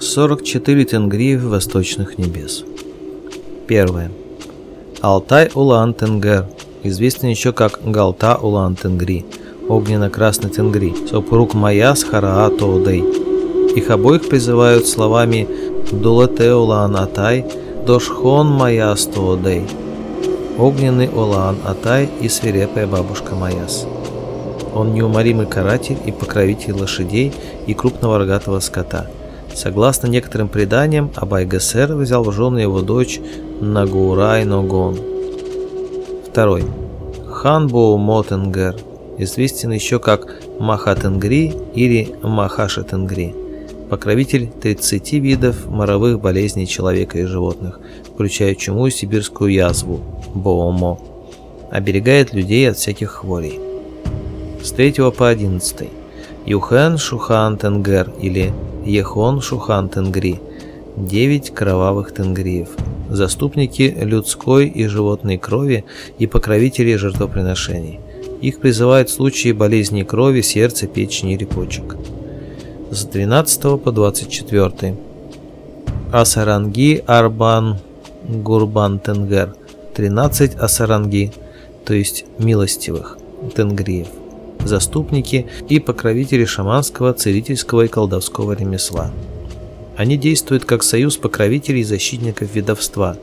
44 тенгри восточных небес. Первое. Алтай Улан Тенгер, известен еще как Галта Улан Тенгри, огненно-красный Тенгри, супруг Маяс Хараа Тоудей. Их обоих призывают словами Дулате Улан Атай, Дошхон Маяс Тоудей, огненный Улан Атай и свирепая бабушка Маяс. Он неуморимый каратель и покровитель лошадей и крупного рогатого скота – Согласно некоторым преданиям, Абай Гасер взял в жены его дочь Нагурай Ногон. Второй. Хан Боу Мотенгер известен еще как Махатенгри или Махашатенгри, покровитель 30 видов моровых болезней человека и животных, включая чуму и сибирскую язву – Боумо, Оберегает людей от всяких хворей. С 3 по 11. Юхен Шухан Тенгер или Ехон Шухан Тенгри, 9 кровавых тенгриев, заступники людской и животной крови и покровители жертвоприношений. Их призывают в случае болезни крови, сердца, печени или почек. С 12 по 24. Асаранги Арбан Гурбан Тенгер, 13 Асаранги, то есть милостивых, тенгриев заступники и покровители шаманского, целительского и колдовского ремесла. Они действуют как союз покровителей и защитников ведовства.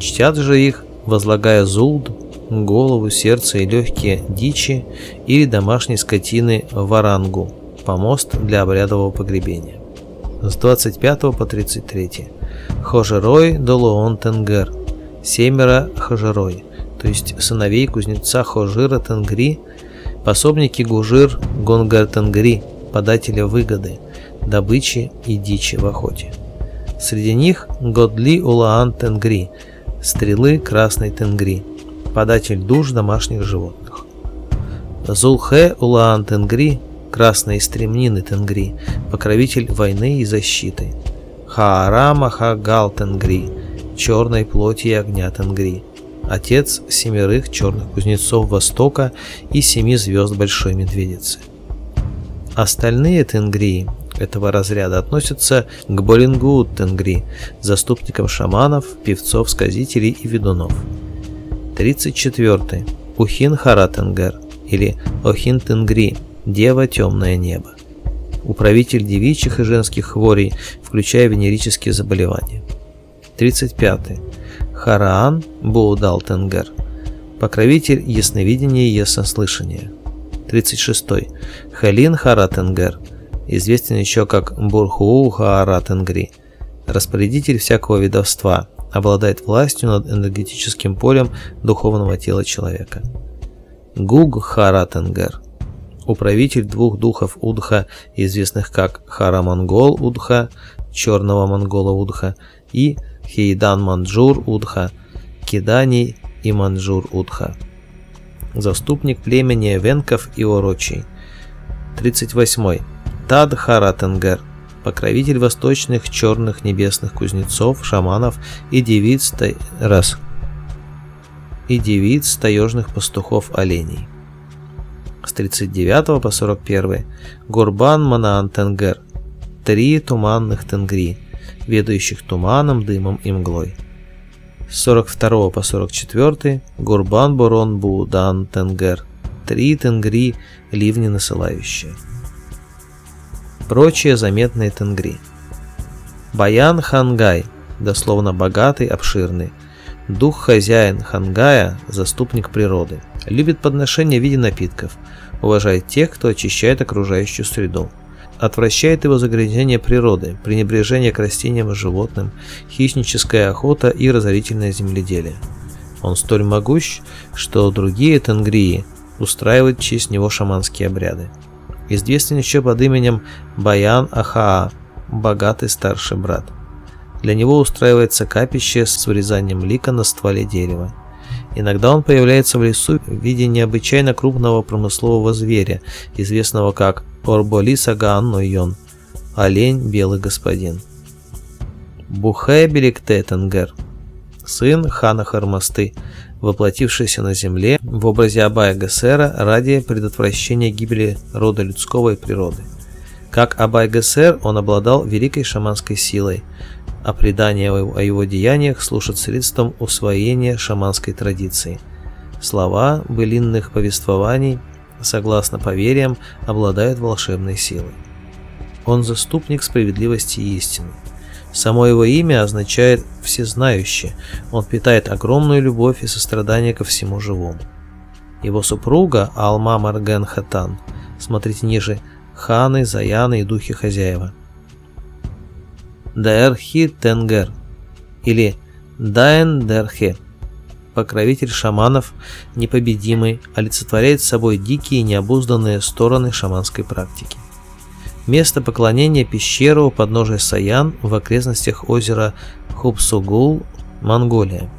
Чтят же их, возлагая зулд, голову, сердце и легкие дичи или домашней скотины варангу, помост для обрядового погребения. С 25 по 33. Хожерой Долуон Тенгер. Семеро Хожерой, то есть сыновей кузнеца Хожира Тенгри – Пособники гужир, гонгартангри, подателя выгоды, добычи и дичи в охоте. Среди них Годли Улаан Тенгри, стрелы Красной Тенгри, податель душ домашних животных. Зулхе Улаан Тенгри, Красные Стремнины Тенгри, покровитель войны и защиты. Хаарамаха Гал-Тенгри, черной плоти и огня Тенгри – отец семерых черных кузнецов Востока и семи звезд Большой Медведицы. Остальные тенгри этого разряда относятся к Болингу тенгри, заступникам шаманов, певцов, сказителей и ведунов. 34. Ухин Харатенгер или Охин Тенгри, Дева Темное Небо. Управитель девичьих и женских хворей, включая венерические заболевания. 35. Хараан Боудал Тенгер. Покровитель ясновидения и яснослышания. 36. -й. Халин Харатенгер. Известен еще как Бурхуу Харатенгри. Распорядитель всякого ведовства. Обладает властью над энергетическим полем духовного тела человека. Гуг Харатенгер. Управитель двух духов Удха, известных как Хара Монгол Удха, Черного Монгола Удха и Харамонгол хейдан Манжур удха кидани и Манжур удха заступник племени эвенков и орочей 38 тад харатенгер покровитель восточных черных небесных кузнецов шаманов и девиц раз и девиц таежных пастухов оленей с 39 по 41 гурбан манаан тенгер три туманных тенгри ведающих туманом, дымом и мглой. 42 по 44 Гурбан Бурон Будан Тенгер, три тенгри, ливни насылающие. Прочие заметные тенгри. Баян Хангай, дословно богатый, обширный, Дух хозяин Хангая, заступник природы, любит подношения в виде напитков, уважает тех, кто очищает окружающую среду. Отвращает его загрязнение природы, пренебрежение к растениям и животным, хищническая охота и разорительное земледелие. Он столь могущ, что другие тенгрии устраивают честь него шаманские обряды. Известен еще под именем Баян Ахаа, богатый старший брат. Для него устраивается капище с вырезанием лика на стволе дерева. Иногда он появляется в лесу в виде необычайно крупного промыслового зверя, известного как Орболиса Гааннойон, олень белый господин. Бухай Тетенгер, сын хана Хармасты, воплотившийся на земле в образе Абая Гессера ради предотвращения гибели рода людского и природы. Как Абай Гессер он обладал великой шаманской силой, о опреданиевой о его деяниях слушать средством усвоения шаманской традиции. Слова былинных повествований, согласно поверьям, обладают волшебной силой. Он заступник справедливости и истины. Само его имя означает «всезнающий», он питает огромную любовь и сострадание ко всему живому. Его супруга Алма Марген Хатан, смотрите ниже, ханы, заяны и духи хозяева – دەرخیر تەنگەر или Дайн Дерхе. Покровитель шаманов, непобедимый, олицетворяет собой дикие необузданные стороны шаманской практики. Место поклонения – пещера у подножия Саян в окрестностях озера Хупсугул, Монголия.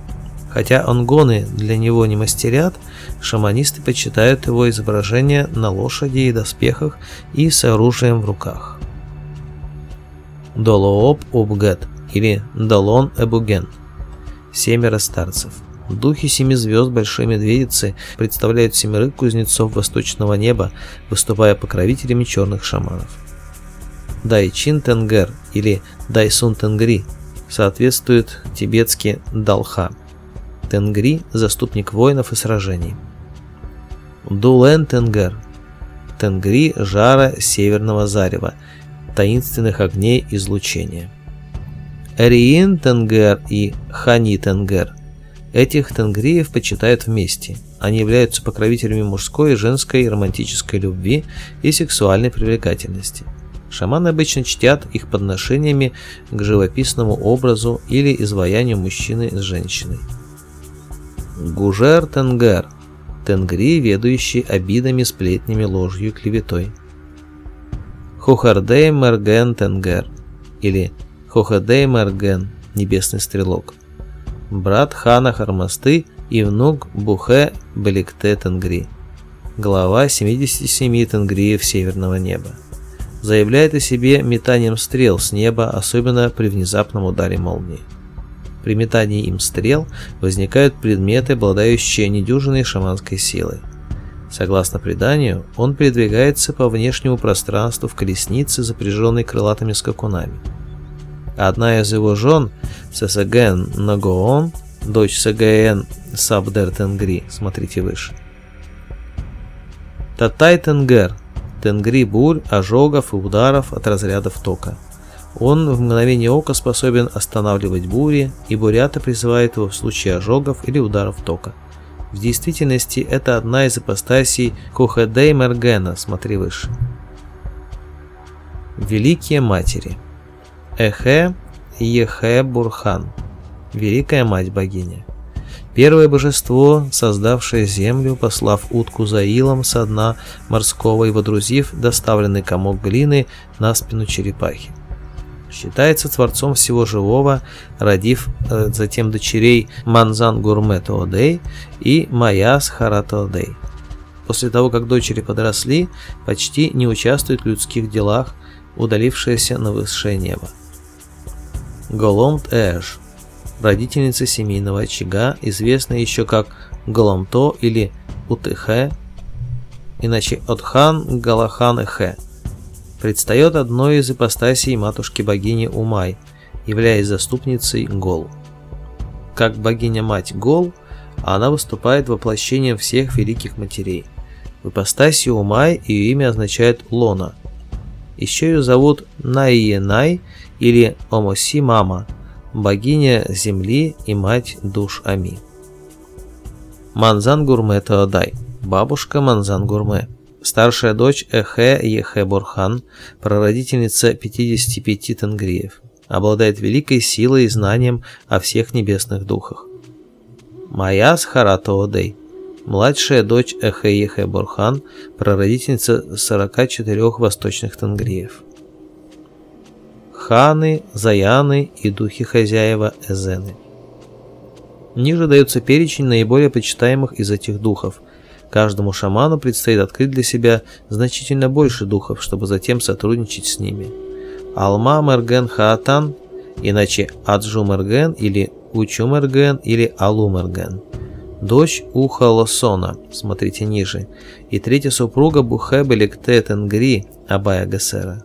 Хотя ангоны для него не мастерят, шаманисты почитают его изображение на лошади и доспехах и с оружием в руках долооп Обгат или долон эбуген. Семеро старцев. Духи семи звезд Большой Медведицы представляют семерых кузнецов восточного неба, выступая покровителями черных шаманов. Дайчин Тенгер или Дайсун Тенгри соответствует тибетски Далха. Тенгри – заступник воинов и сражений. Дулен Тенгер – Тенгри – жара северного зарева, таинственных огней излучения. Ариин Тенгер и Хани Тенгер. Этих тенгриев почитают вместе. Они являются покровителями мужской, и женской и романтической любви и сексуальной привлекательности. Шаманы обычно чтят их подношениями к живописному образу или изваянию мужчины с женщиной. Гужер Тенгер. Тенгри, ведущий обидами, сплетнями, ложью и клеветой. Хохардей Марген Тенгер или Хохадей Марген Небесный Стрелок, брат хана Хармасты и внук Бухе Баликте Тенгри, глава 77 Тенгриев Северного Неба. Заявляет о себе метанием стрел с неба, особенно при внезапном ударе молнии. При метании им стрел возникают предметы, обладающие недюжиной шаманской силой – Согласно преданию, он передвигается по внешнему пространству в колеснице, запряженной крылатыми скакунами. Одна из его жен, Сесаген Нагоон, дочь Сагаен Сабдер Тенгри, смотрите выше. Татай Тенгер, Тенгри бурь, ожогов и ударов от разрядов тока. Он в мгновение ока способен останавливать бури, и бурята призывает его в случае ожогов или ударов тока – в действительности это одна из апостасий Кохадей Маргена, смотри выше. Великие матери. Эхе Ехе Бурхан. Великая мать-богиня. Первое божество, создавшее землю, послав утку за илом со дна морского и водрузив доставленный комок глины на спину черепахи. Считается творцом всего живого, родив э, затем дочерей Манзан Гурмет Одей и Маяс Харат Одей. После того, как дочери подросли, почти не участвуют в людских делах, удалившаяся на высшее небо. Голомт Эш – родительница семейного очага, известная еще как Голомто или Утыхе, иначе Отхан Галахан Эхе – предстает одной из ипостасей матушки-богини Умай, являясь заступницей Гол. Как богиня-мать Гол, она выступает воплощением всех великих матерей. В ипостаси Умай ее имя означает «лона». Еще ее зовут Найенай или Омоси Мама, богиня земли и мать душ Ами. Манзан Гурме Теодай, бабушка Манзан Гурме – Старшая дочь Эхе Ехе Бурхан, прародительница 55 тангриев, обладает великой силой и знанием о всех небесных духах. Маяс Харатоодей, младшая дочь Эхе Ехе Бурхан, прародительница 44 восточных тангриев. Ханы, Заяны и духи хозяева Эзены. Ниже даются перечень наиболее почитаемых из этих духов – Каждому шаману предстоит открыть для себя значительно больше духов, чтобы затем сотрудничать с ними. Алма Мерген Хаатан, иначе Аджу Мерген или Учу Мерген или Алу Мерген. Дочь Ухалосона, смотрите ниже, и третья супруга Бухебелик Тетенгри Абая Гасера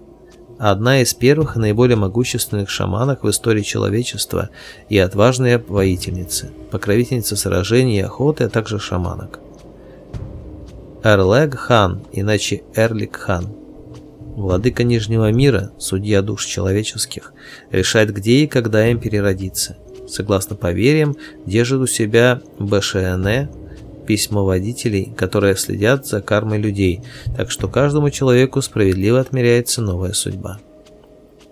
одна из первых и наиболее могущественных шаманок в истории человечества и отважная воительница, покровительница сражений и охоты, а также шаманок. Эрлег хан, иначе Эрлик хан. Владыка Нижнего мира, судья душ человеческих, решает, где и когда им переродиться. Согласно поверьям, держит у себя БШН, письмоводителей, которые следят за кармой людей, так что каждому человеку справедливо отмеряется новая судьба.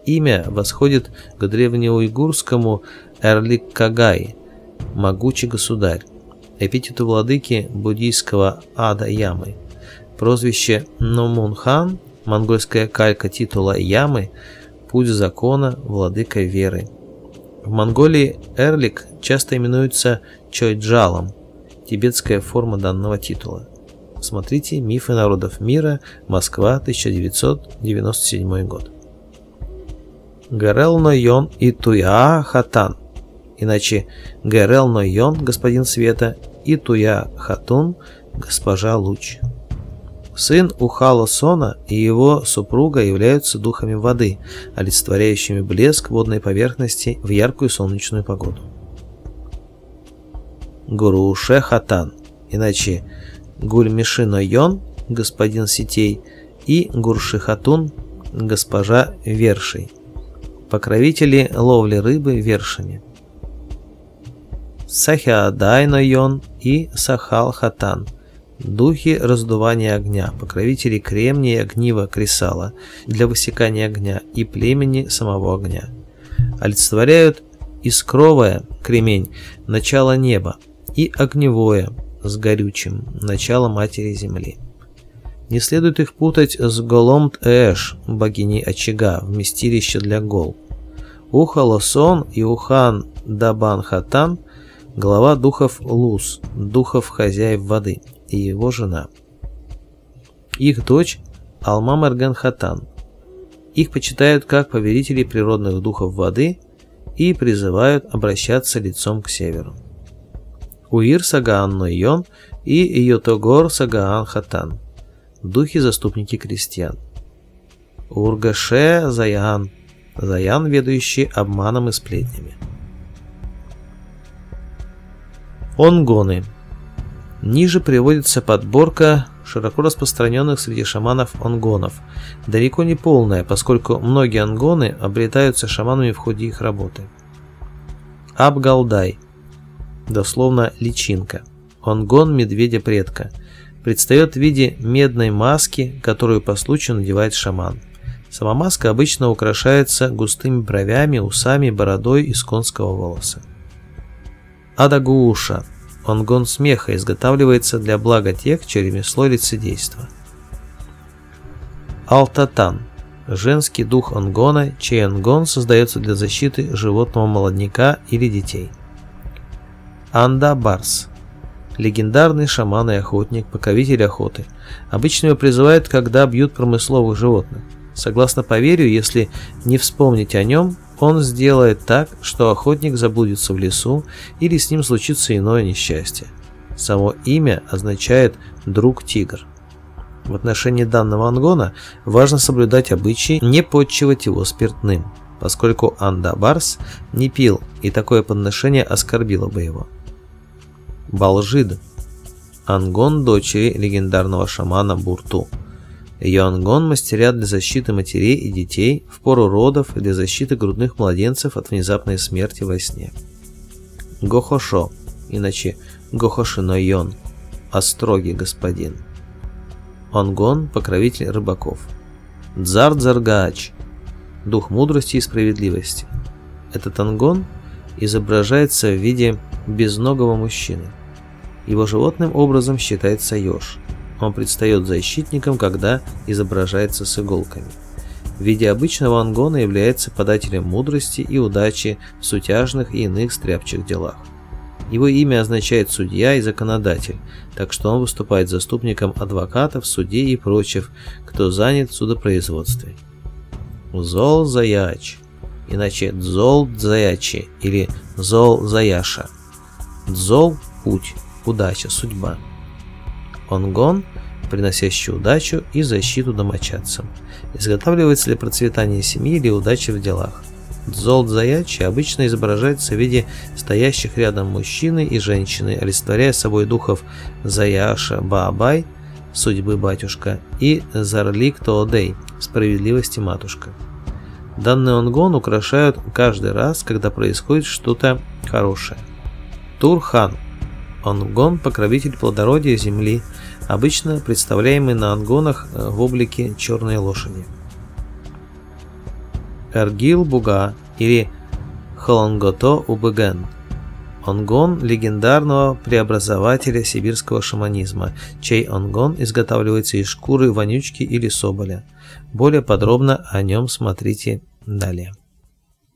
Имя восходит к древнеуйгурскому Эрлик Кагай, могучий государь, Эпитет у владыки буддийского ада Ямы. Прозвище Номунхан, монгольская калька титула Ямы, путь закона, владыка веры. В Монголии эрлик часто именуется Чойджалом, тибетская форма данного титула. Смотрите «Мифы народов мира. Москва. 1997 год». Гарел Нойон и Туя Хатан, иначе Гарел Нойон, господин света, и туя хатун госпожа Луч. Сын Ухала Сона и его супруга являются духами воды, олицетворяющими блеск водной поверхности в яркую солнечную погоду. Гуру хатан, иначе Гульмишино Йон, господин сетей, и Гуршихатун, госпожа Вершей, покровители ловли рыбы вершами. Сахя Дайнойон и Сахал Хатан, духи раздувания огня, покровители кремния огнива кресала для высекания огня и племени самого огня. Олицетворяют искровое кремень, начало неба, и огневое с горючим, начало матери земли. Не следует их путать с Голомт Эш, богиней очага, вместилище для гол. Ухалосон и Ухан Дабан Хатан – Глава духов Луз, духов хозяев воды, и его жена. Их дочь Алма Марган Хатан. Их почитают как поверителей природных духов воды и призывают обращаться лицом к северу. Уир Сагаан Нойон и Йотогор Сагаан Хатан. Духи-заступники крестьян. Ургаше Заян. Заян, ведущий обманом и сплетнями. Онгоны. Ниже приводится подборка широко распространенных среди шаманов онгонов, далеко не полная, поскольку многие онгоны обретаются шаманами в ходе их работы. Абгалдай, дословно личинка, онгон медведя-предка, предстает в виде медной маски, которую по случаю надевает шаман. Сама маска обычно украшается густыми бровями, усами, бородой из конского волоса. Адагууша он смеха изготавливается для блага тех, чье ремесло лицедейство. Алтатан – женский дух онгона, чей онгон создается для защиты животного молодняка или детей. Анда Барс – легендарный шаман и охотник, покровитель охоты. Обычно его призывают, когда бьют промысловых животных. Согласно поверью, если не вспомнить о нем, он сделает так, что охотник заблудится в лесу или с ним случится иное несчастье. Само имя означает «друг-тигр». В отношении данного ангона важно соблюдать обычаи не подчивать его спиртным, поскольку Анда Барс не пил, и такое подношение оскорбило бы его. Балжид – ангон дочери легендарного шамана Бурту – Йонгон мастерят для защиты матерей и детей, в пору родов и для защиты грудных младенцев от внезапной смерти во сне. Гохошо, иначе Гохошино Йон, острогий господин. Онгон – покровитель рыбаков. Дзар-Дзаргаач – дух мудрости и справедливости. Этот Онгон изображается в виде безногого мужчины. Его животным образом считается еж – он предстает защитником, когда изображается с иголками. В виде обычного ангона является подателем мудрости и удачи в сутяжных и иных стряпчих делах. Его имя означает «судья» и «законодатель», так что он выступает заступником адвокатов, судей и прочих, кто занят в судопроизводстве. Зол Заяч, иначе Зол Заячи или Зол Заяша. Зол-путь, удача, судьба. Онгон приносящий удачу и защиту домочадцам, изготавливается для процветания семьи или удачи в делах. Дзол заячий обычно изображается в виде стоящих рядом мужчины и женщины, олицетворяя собой духов Заяша Баабай, судьбы батюшка, и Зарлик Тоодей, справедливости матушка. Данный онгон украшают каждый раз, когда происходит что-то хорошее. Турхан. Онгон – покровитель плодородия земли, Обычно представляемые на ангонах э, в облике черной лошади. Эргил Буга или Холонгото Убыген ангон – легендарного преобразователя сибирского шаманизма, чей ангон изготавливается из шкуры вонючки или соболя. Более подробно о нем смотрите далее.